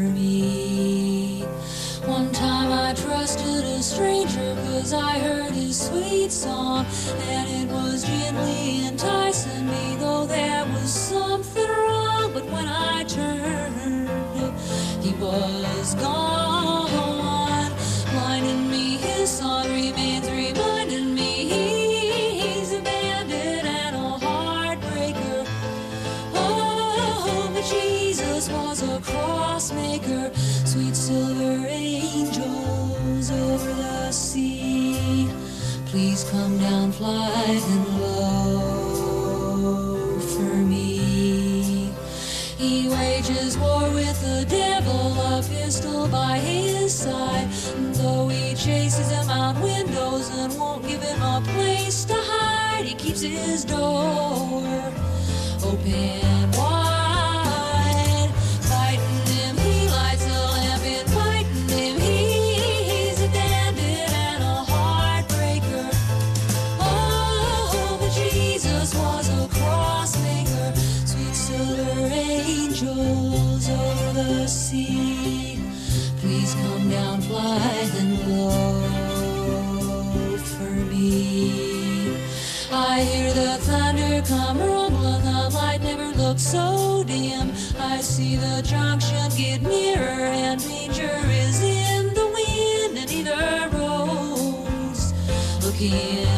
me. One time I trusted a stranger cause I heard his sweet song and it was gently enticing me though there was something wrong but when I turned he was gone. Down, flying low for me. He wages war with the devil, a pistol by his side. And though he chases him out windows and won't give him a place to hide, he keeps his door open disappear.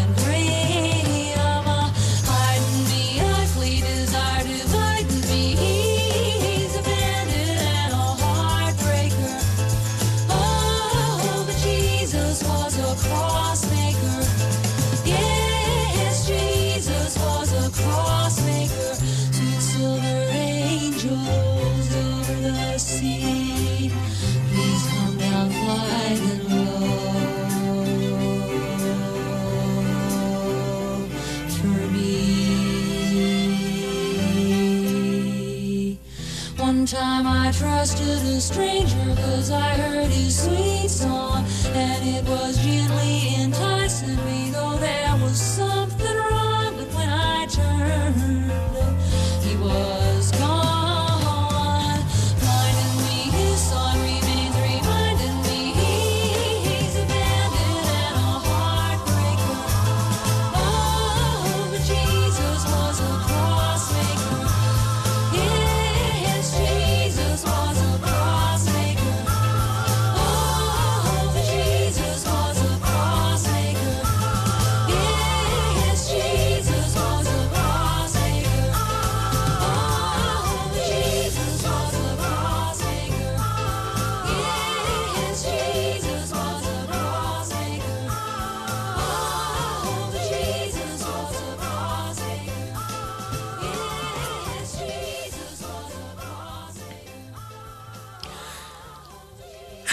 desire.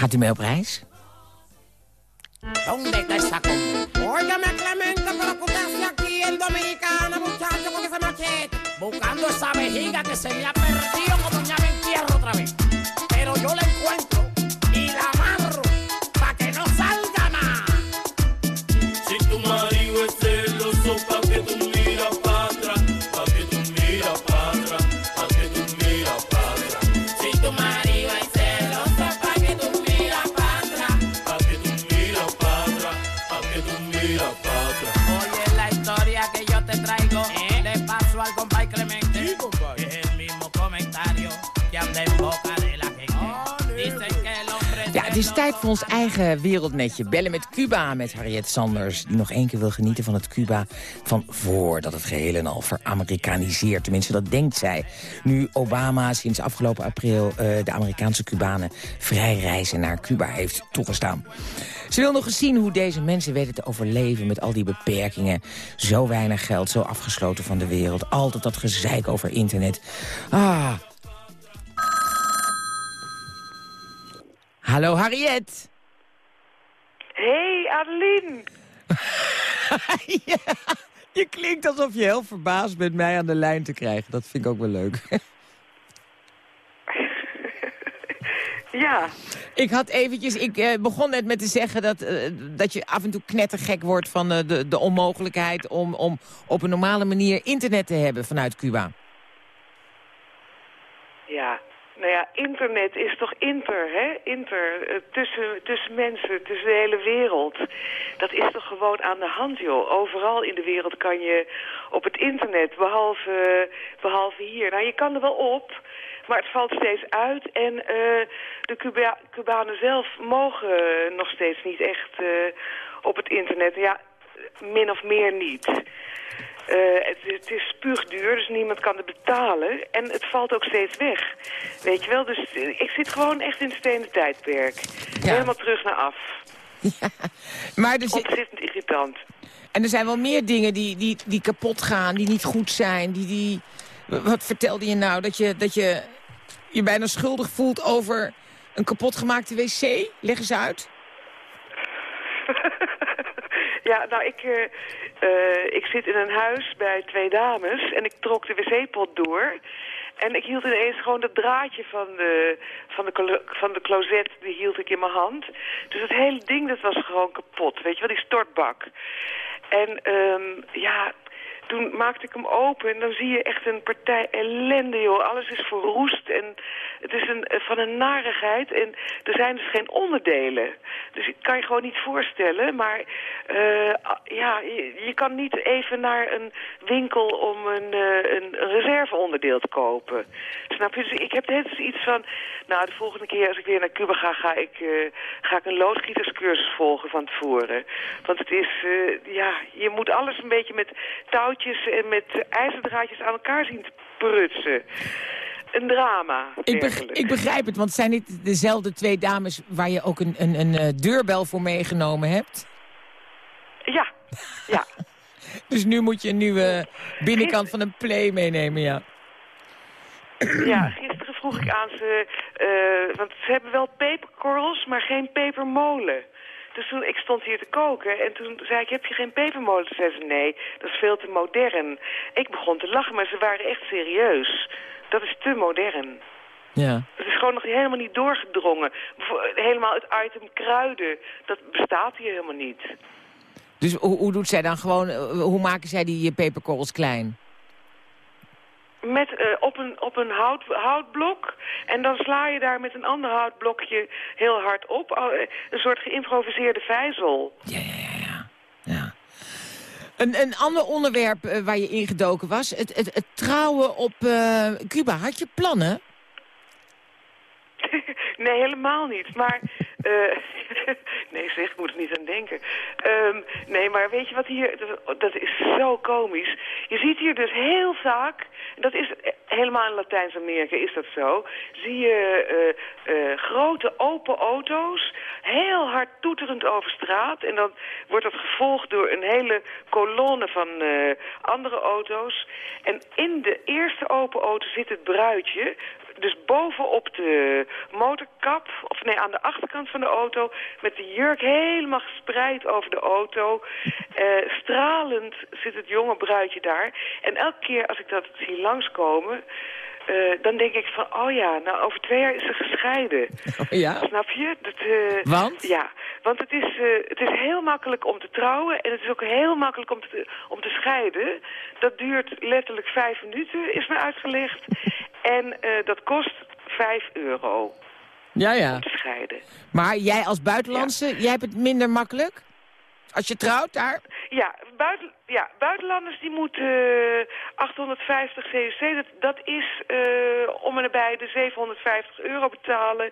Gaat u mee op reis? ¿Dónde Clemente, pero que usted aquí en Dominicana, muchacho, con ese machete. Buscando esa vejiga que se me ha perdido como ya me entierro otra vez. Pero yo la encuentro is tijd voor ons eigen wereldnetje. Bellen met Cuba met Harriet Sanders. Die nog één keer wil genieten van het Cuba van voordat het geheel en al veramerikaniseert. Tenminste, dat denkt zij. Nu Obama sinds afgelopen april eh, de Amerikaanse Cubanen vrij reizen naar Cuba heeft toegestaan. Ze wil nog eens zien hoe deze mensen weten te overleven met al die beperkingen. Zo weinig geld, zo afgesloten van de wereld. Altijd dat gezeik over internet. Ah. Hallo Harriet. Hey, Adeline. ja, je klinkt alsof je heel verbaasd bent mij aan de lijn te krijgen. Dat vind ik ook wel leuk. Ja. Ik had eventjes, ik eh, begon net met te zeggen dat, eh, dat je af en toe knettergek wordt van eh, de, de onmogelijkheid om, om op een normale manier internet te hebben vanuit Cuba. Ja. Nou ja, internet is toch inter, hè? Inter, eh, tussen, tussen mensen, tussen de hele wereld. Dat is toch gewoon aan de hand, joh. Overal in de wereld kan je op het internet, behalve, behalve hier. Nou, je kan er wel op, maar het valt steeds uit. En eh, de Cuba Cubanen zelf mogen nog steeds niet echt eh, op het internet. Ja, min of meer niet. Eh, het, het is spuugduur, dus niemand kan het betalen. En het valt ook steeds weg. Weet je wel, dus eh, ik zit gewoon echt in het stenen tijdperk. Helemaal terug naar af. Maar er zit- Ontzettend irritant. En er zijn wel meer dingen die, die, die kapot gaan, die niet goed zijn. Die, die... Wat vertelde je nou? Dat je, dat je je bijna schuldig voelt over een kapotgemaakte wc? Leg eens uit. Ja, nou, ik, eh, eh, ik zit in een huis bij twee dames en ik trok de wc-pot door. En ik hield ineens gewoon dat draadje van de, van, de, van de closet, die hield ik in mijn hand. Dus het hele ding, dat was gewoon kapot, weet je wel, die stortbak. En ehm, ja, toen maakte ik hem open en dan zie je echt een partij ellende, joh. Alles is verroest en het is een, van een narigheid en er zijn dus geen onderdelen. Dus ik kan je gewoon niet voorstellen, maar eh, ja, je, je kan niet even naar een winkel om een, eh, een, een reserveonderdeel te kopen. Snap je? Dus ik heb net iets van, nou de volgende keer als ik weer naar Cuba ga, ga ik, eh, ga ik een loodgieterscursus volgen van tevoren. Want het is, ja, je moet alles een beetje met touwtjes en met ijzerdraadjes aan elkaar zien te prutsen. Een drama, Ik, beg- werkelijk. ik begrijp het, want zijn niet dezelfde twee dames... waar je ook een, een, een deurbel voor meegenomen hebt. Ja, ja. Dus nu moet je een nieuwe binnenkant van een play meenemen, ja. Ja, gisteren vroeg ik aan ze, eh, want ze hebben wel peperkorrels, maar geen pepermolen. Dus toen, ik stond hier te koken en toen zei ik, heb je geen pepermolen? Toen zei ze, nee, dat is veel te modern. Ik begon te lachen, maar ze waren echt serieus. Dat is te modern. Ja. Het is gewoon nog helemaal niet doorgedrongen. Helemaal het item kruiden, dat bestaat hier helemaal niet. Dus hoe, hoe doet zij dan gewoon, eh, hoe maken zij die eh, peperkorrels klein? Met, eh, op een, op een hout, houtblok. En dan sla je daar met een ander houtblokje heel hard op. Eh, Een soort geïmproviseerde vijzel. Een, een ander onderwerp waar je ingedoken was, het, het, het trouwen op Cuba. Had je plannen? Nee, helemaal niet. Maar, eh, nee zeg, moet er niet aan denken. Ehm, nee, maar weet je wat hier, dat, is zo komisch. Je ziet hier dus heel vaak, dat is helemaal in Latijns-Amerika is dat zo, zie je eh, eh, grote open auto's heel hard toeterend over straat. En dan wordt dat gevolgd door een hele kolonne van andere auto's. En in de eerste open auto zit het bruidje, dus bovenop de motorkap, of nee, aan de achterkant van de auto, met de jurk helemaal gespreid over de auto. Eh, stralend zit het jonge bruidje daar. En elke keer als ik dat zie langskomen, eh, dan denk ik van, oh ja, nou over twee jaar is ze gescheiden. ja? Snap je? Dat, eh, Want? Ja, want het is, het is heel makkelijk om te trouwen en het is ook heel makkelijk om te, om te scheiden. Dat duurt letterlijk vijf minuten, is me uitgelegd. En eh, dat kost vijf euro Ja, ja. om te scheiden. Maar jij als buitenlandse, jij hebt het minder makkelijk? Als je trouwt daar? Ja, buiten, ja buitenlanders die moeten eh, 850 CUC, dat, dat is eh, om en nabij de 750 euro betalen.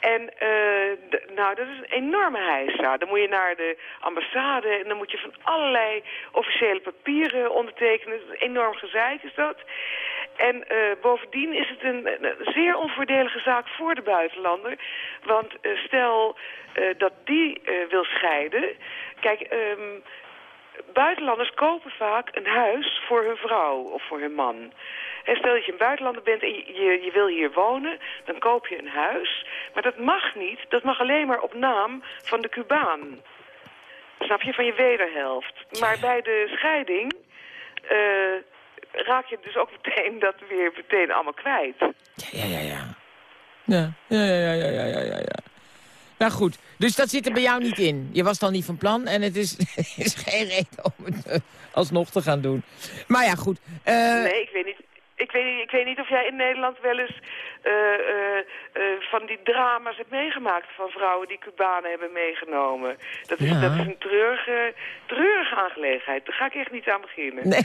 En eh, nou, dat is een enorme heisa. Dan moet je naar de ambassade en dan moet je van allerlei officiële papieren ondertekenen. Een enorm gezeik is dat. En eh, bovendien is het een, zeer onvoordelige zaak voor de buitenlander. Want eh, stel eh, dat die eh, wil scheiden... Kijk, ehm, buitenlanders kopen vaak een huis voor hun vrouw of voor hun man. En stel dat je een buitenlander bent en je, je, je wil hier wonen, dan koop je een huis. Maar dat mag niet, dat mag alleen maar op naam van de Cubaan. Snap je, van je wederhelft. Maar bij de scheiding eh, raak je dus ook meteen dat weer meteen allemaal kwijt. Ja, ja, ja. Ja, ja, ja, ja, ja, ja, ja, ja. Nou goed, dus dat zit er bij jou niet in. Je was dan niet van plan en het is, is geen reden om het eh, alsnog te gaan doen. Maar ja, goed. eh, Nee, ik weet niet. Ik weet, ik weet niet of jij in Nederland wel eens eh, van die drama's hebt meegemaakt van vrouwen die Cubanen hebben meegenomen. Dat is, Ja. dat is een treurige, treurige aangelegenheid. Daar ga ik echt niet aan beginnen. Nee.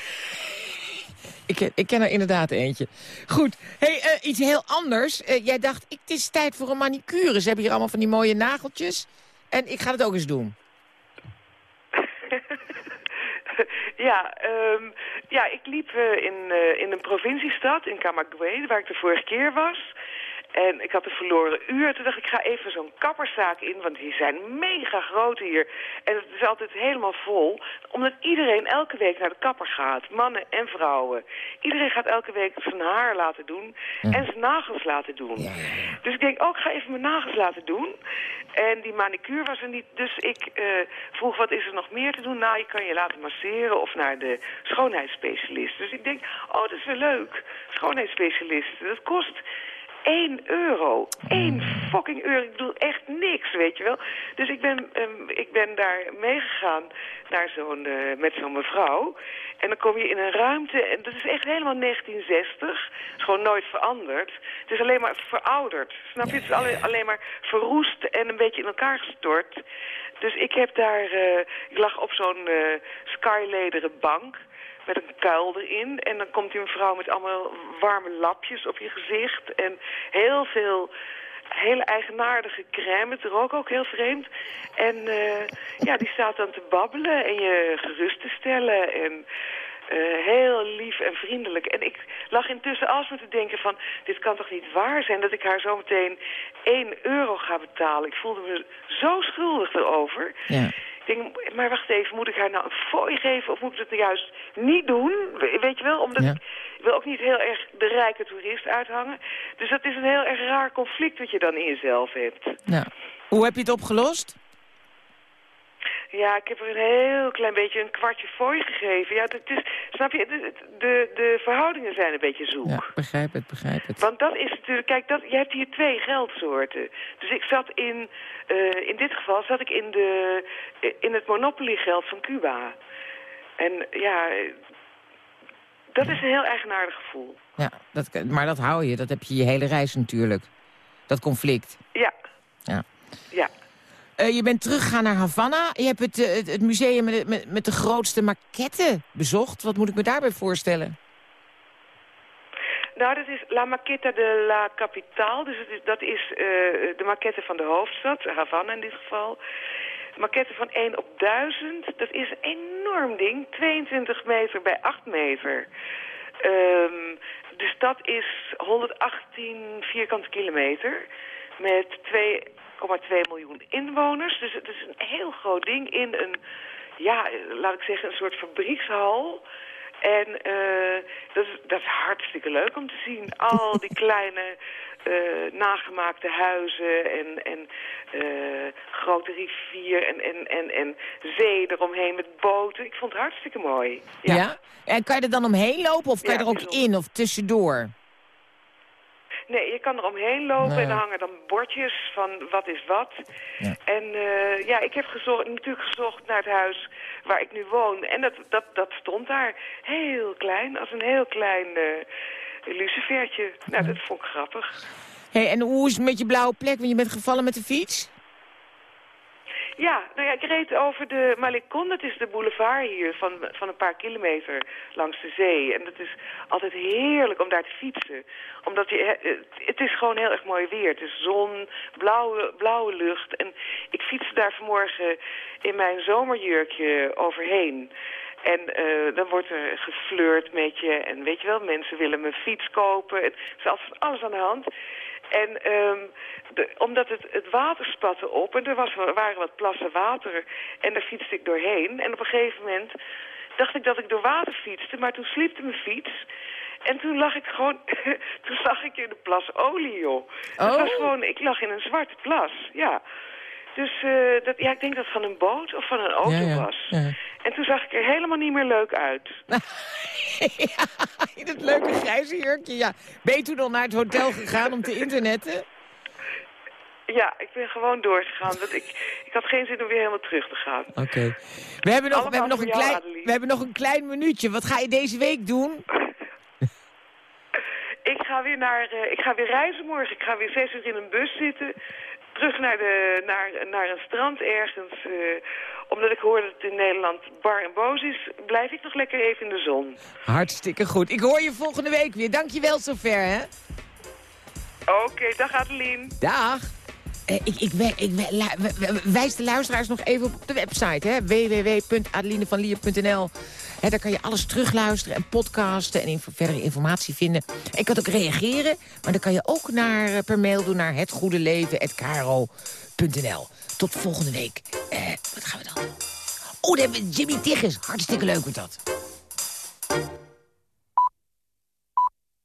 Ik ik ken er inderdaad eentje. Goed, hey, eh, iets heel anders. Eh, jij dacht, ik, het is tijd voor een manicure. Ze hebben hier allemaal van die mooie nageltjes. En ik ga het ook eens doen. ja, ehm, ja, ik liep eh, in, in een provinciestad, in Camagüey, waar ik de vorige keer was. En ik had een verloren uur. Toen dacht ik, ik ga even zo'n kapperszaak in, want die zijn mega groot hier. En het is altijd helemaal vol, omdat iedereen elke week naar de kapper gaat. Mannen en vrouwen. Iedereen gaat elke week zijn haar laten doen en zijn nagels laten doen. Dus ik denk, oh, ik ga even mijn nagels laten doen. En die manicure was er niet, dus ik eh, vroeg, wat is er nog meer te doen? Nou, je kan je laten masseren of naar de schoonheidsspecialist. Dus ik denk, oh, dat is wel leuk. Schoonheidsspecialist, dat kost 1 euro. 1 fucking euro. Ik bedoel echt niks, weet je wel. Dus ik ben, ehm, ik ben daar meegegaan naar zo'n, eh, met zo'n mevrouw. En dan kom je in een ruimte en dat is echt helemaal 1960. Het is gewoon nooit veranderd. Het is alleen maar verouderd. Snap je? Het is alleen, alleen maar verroest en een beetje in elkaar gestort. Dus ik heb daar, eh, ik lag op zo'n eh skylederen bank met een kuil erin. En dan komt die mevrouw met allemaal warme lapjes op je gezicht. En heel veel hele eigenaardige crème. Het rook ook heel vreemd. En eh, ja, die staat dan te babbelen en je gerust te stellen. En eh, heel lief en vriendelijk. En ik lag intussen alsmaar te denken van... dit kan toch niet waar zijn dat ik haar zometeen 1 euro ga betalen. Ik voelde me zo schuldig erover. Ja. Denk, maar wacht even, moet ik haar nou een fooi geven of moet ik het juist niet doen? We- Weet je wel, omdat Ja. ik wil ook niet heel erg de rijke toerist uithangen. Dus dat is een heel erg raar conflict wat je dan in jezelf hebt. Nou, hoe heb je het opgelost? Ja, ik heb er een heel klein beetje een kwartje fooi gegeven. Ja, het is, snap je, de, de, de verhoudingen zijn een beetje zoek. Ja, begrijp het, begrijp het. Want dat is natuurlijk, kijk, dat, je hebt hier twee geldsoorten. Dus ik zat in, eh, in dit geval zat ik in, de, in het monopoly geld van Cuba. En ja, dat is een heel eigenaardig gevoel. Ja, dat, maar dat hou je, dat heb je je hele reis natuurlijk. Dat conflict. Ja. Ja. Ja. Eh, je bent teruggegaan naar Havana. Je hebt het, eh, het, museum met, de- grootste maquette bezocht. Wat moet ik me daarbij voorstellen? Nou, dat is La Maqueta de la Capital. Dus is, dat is eh, de maquette van de hoofdstad, Havana in dit geval. Maquette van 1 op 1000. Dat is een enorm ding. 22 meter bij 8 meter. Ehm, de stad is 118 vierkante kilometer. Met 2,2 miljoen inwoners. Dus het is een heel groot ding in een, ja, laat ik zeggen, een soort fabriekshal. En eh, dat, is, dat is hartstikke leuk om te zien. Al die kleine eh, nagemaakte huizen en, en eh, grote rivier en, en, en, en zee eromheen met boten. Ik vond het hartstikke mooi. Ja. En kan je er dan omheen lopen of kan je er ook in of tussendoor? Nee, je kan er omheen lopen Nee. en dan hangen dan bordjes van wat is wat. En eh, ja, ik heb gezocht, natuurlijk gezocht naar het huis waar ik nu woon. En dat, dat, dat stond daar heel klein, als een heel klein eh lucifertje. Nou, dat vond ik grappig. Hey, en hoe is het met je blauwe plek? Want je bent gevallen met de fiets? Ja, nou ja, ik reed over de Malecon. Dat is de boulevard hier van, van een paar kilometer langs de zee. En dat is altijd heerlijk om daar te fietsen. Omdat je, het is gewoon heel erg mooi weer. Het is zon, blauwe, blauwe lucht. En ik fietste daar vanmorgen in mijn zomerjurkje overheen. En eh, dan wordt er geflirt met je. En weet je wel, mensen willen mijn fiets kopen. Het is altijd alles aan de hand. En ehm, de, omdat het, het water spatte op en er was, waren wat plassen water en daar fietste ik doorheen. En op een gegeven moment dacht ik dat ik door water fietste, maar toen slipte mijn fiets. En toen lag ik gewoon, toen zag ik in de plas olie, joh. Het Oh. was gewoon, ik lag in een zwarte plas, ja. Dus eh, dat, ja, ik denk dat het van een boot of van een auto Ja, ja, was. ja. En toen zag ik er helemaal niet meer leuk uit. In het leuke grijze jurkje, ja. Ben je toen al naar het hotel gegaan om te internetten? Ja, ik ben gewoon doorgegaan. Want ik, ik had geen zin om weer helemaal terug te gaan. Oké. We, hebben nog, we, hebben nog een jou, klein, we hebben nog een klein minuutje. Wat ga je deze week doen? Ik ga weer naar, eh, ik ga weer reizen morgen. Ik ga weer zes uur in een bus zitten. Terug naar, de, naar, naar een strand ergens. eh, omdat ik hoor dat het in Nederland bar en boos is, blijf ik nog lekker even in de zon. Hartstikke goed. Ik hoor je volgende week weer. Dankjewel zover, hè? Oké, dag Adeline. Dag. eh, ik, ik, ik, wijs de luisteraars nog even op de website, hè? www.adelinevanlier.nl. Hè, daar kan je alles terugluisteren en podcasten en info, verdere informatie vinden. En je kan ook reageren, maar dan kan je ook naar, eh, per mail doen naar hetgoedeleven.kro.nl. Tot volgende week. Eh, wat gaan we dan doen? Oh, dan hebben we Jimmy Tigges. Hartstikke leuk wordt dat.